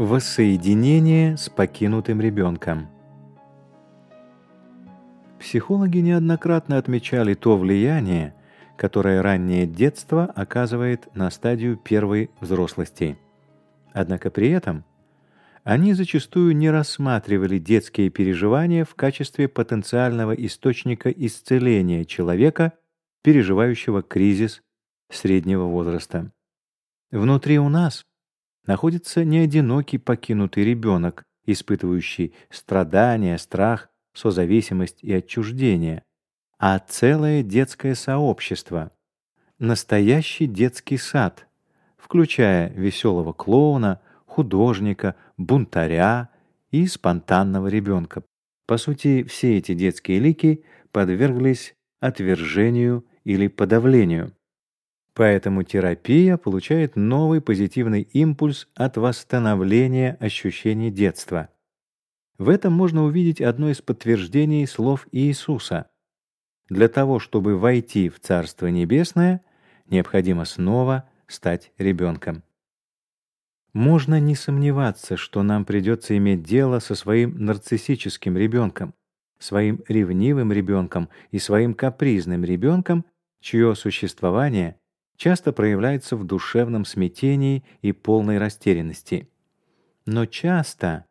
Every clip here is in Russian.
Воссоединение с покинутым ребенком. Психологи неоднократно отмечали то влияние, которое раннее детство оказывает на стадию первой взрослости. Однако при этом они зачастую не рассматривали детские переживания в качестве потенциального источника исцеления человека, переживающего кризис среднего возраста. Внутри у нас находится не одинокий покинутый ребенок, испытывающий страдания, страх, созависимость и отчуждение, а целое детское сообщество, настоящий детский сад, включая веселого клоуна, художника, бунтаря и спонтанного ребенка. По сути, все эти детские лики подверглись отвержению или подавлению. Поэтому терапия получает новый позитивный импульс от восстановления ощущений детства. В этом можно увидеть одно из подтверждений слов Иисуса. Для того, чтобы войти в Царство Небесное, необходимо снова стать ребенком. Можно не сомневаться, что нам придется иметь дело со своим нарциссическим ребенком, своим ревнивым ребенком и своим капризным ребенком, чье существование часто проявляется в душевном смятении и полной растерянности. Но часто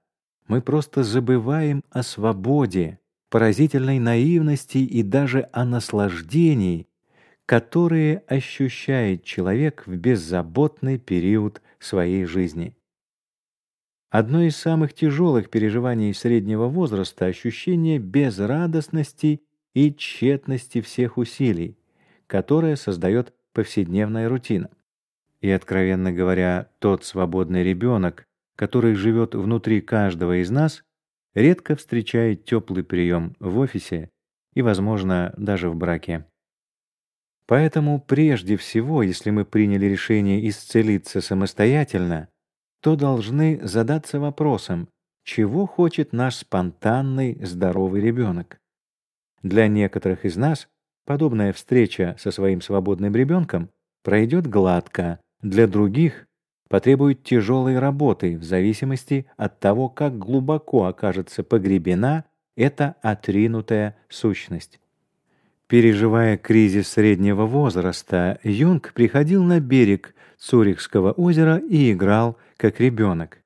мы просто забываем о свободе, поразительной наивности и даже о наслаждении, которые ощущает человек в беззаботный период своей жизни. Одно из самых тяжелых переживаний среднего возраста ощущение безрадостности и тщетности всех усилий, которое создает повседневная рутина. И, откровенно говоря, тот свободный ребенок, который живет внутри каждого из нас, редко встречает теплый прием в офисе и, возможно, даже в браке. Поэтому прежде всего, если мы приняли решение исцелиться самостоятельно, то должны задаться вопросом, чего хочет наш спонтанный здоровый ребенок. Для некоторых из нас Подобная встреча со своим свободным ребенком пройдет гладко, для других потребует тяжелой работы в зависимости от того, как глубоко окажется погребена эта отринутая сущность. Переживая кризис среднего возраста, Юнг приходил на берег Цюрихского озера и играл как ребенок.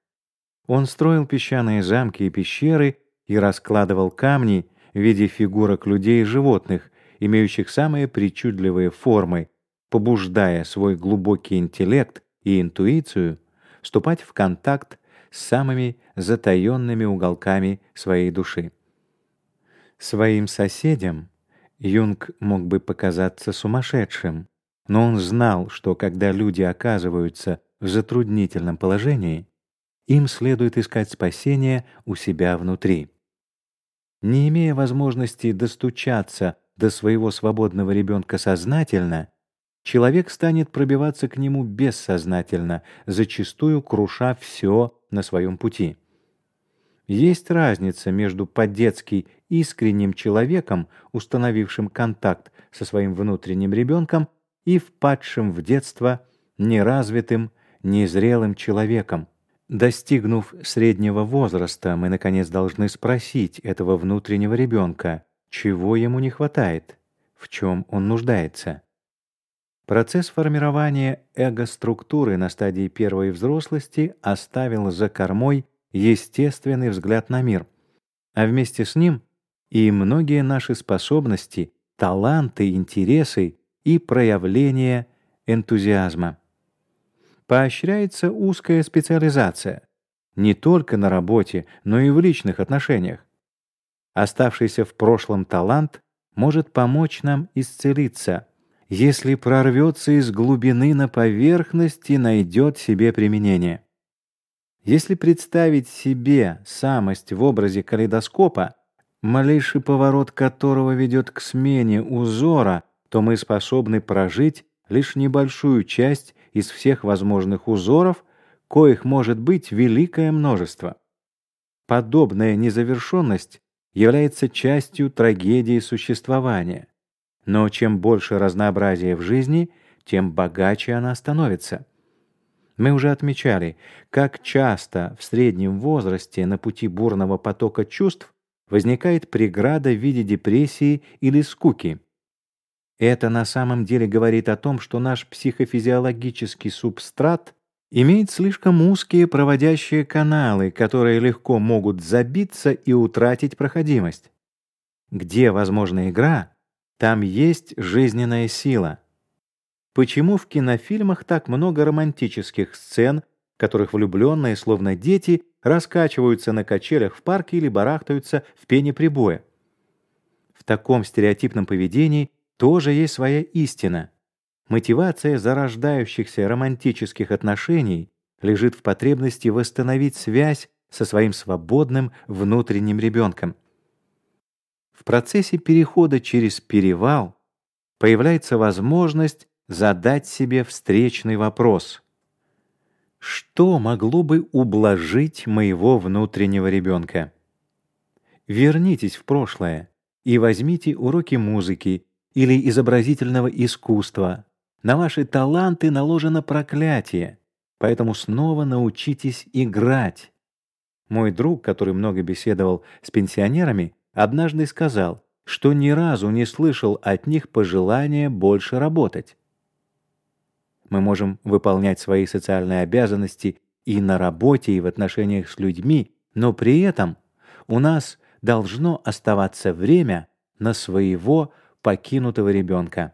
Он строил песчаные замки и пещеры и раскладывал камни в виде фигурок людей и животных, имеющих самые причудливые формы, побуждая свой глубокий интеллект и интуицию вступать в контакт с самыми затаенными уголками своей души. Своим соседям Юнг мог бы показаться сумасшедшим, но он знал, что когда люди оказываются в затруднительном положении, им следует искать спасение у себя внутри. Не имея возможности достучаться до своего свободного ребенка сознательно, человек станет пробиваться к нему бессознательно, зачастую круша все на своем пути. Есть разница между по-детски искренним человеком, установившим контакт со своим внутренним ребенком, и впадшим в детство неразвитым, незрелым человеком. Достигнув среднего возраста, мы наконец должны спросить этого внутреннего ребенка, чего ему не хватает, в чем он нуждается. Процесс формирования эго-структуры на стадии первой взрослости оставил за кормой естественный взгляд на мир, а вместе с ним и многие наши способности, таланты, интересы и проявления энтузиазма. Поощряется узкая специализация не только на работе, но и в личных отношениях. Оставшийся в прошлом талант может помочь нам исцелиться, если прорвется из глубины на поверхность и найдет себе применение. Если представить себе самость в образе калейдоскопа, малейший поворот которого ведет к смене узора, то мы способны прожить лишь небольшую часть из всех возможных узоров, коих может быть великое множество. Подобная незавершенность является частью трагедии существования. Но чем больше разнообразия в жизни, тем богаче она становится. Мы уже отмечали, как часто в среднем возрасте на пути бурного потока чувств возникает преграда в виде депрессии или скуки. Это на самом деле говорит о том, что наш психофизиологический субстрат имеет слишком узкие проводящие каналы, которые легко могут забиться и утратить проходимость. Где возможна игра, там есть жизненная сила. Почему в кинофильмах так много романтических сцен, в которых влюбленные, словно дети, раскачиваются на качелях в парке или барахтаются в пене прибоя? В таком стереотипном поведении тоже есть своя истина. Мотивация зарождающихся романтических отношений лежит в потребности восстановить связь со своим свободным внутренним ребенком. В процессе перехода через перевал появляется возможность задать себе встречный вопрос. Что могло бы ублажить моего внутреннего ребенка? Вернитесь в прошлое и возьмите уроки музыки или изобразительного искусства. На ваши таланты наложено проклятие, поэтому снова научитесь играть. Мой друг, который много беседовал с пенсионерами, однажды сказал, что ни разу не слышал от них пожелания больше работать. Мы можем выполнять свои социальные обязанности и на работе, и в отношениях с людьми, но при этом у нас должно оставаться время на своего покинутого ребенка.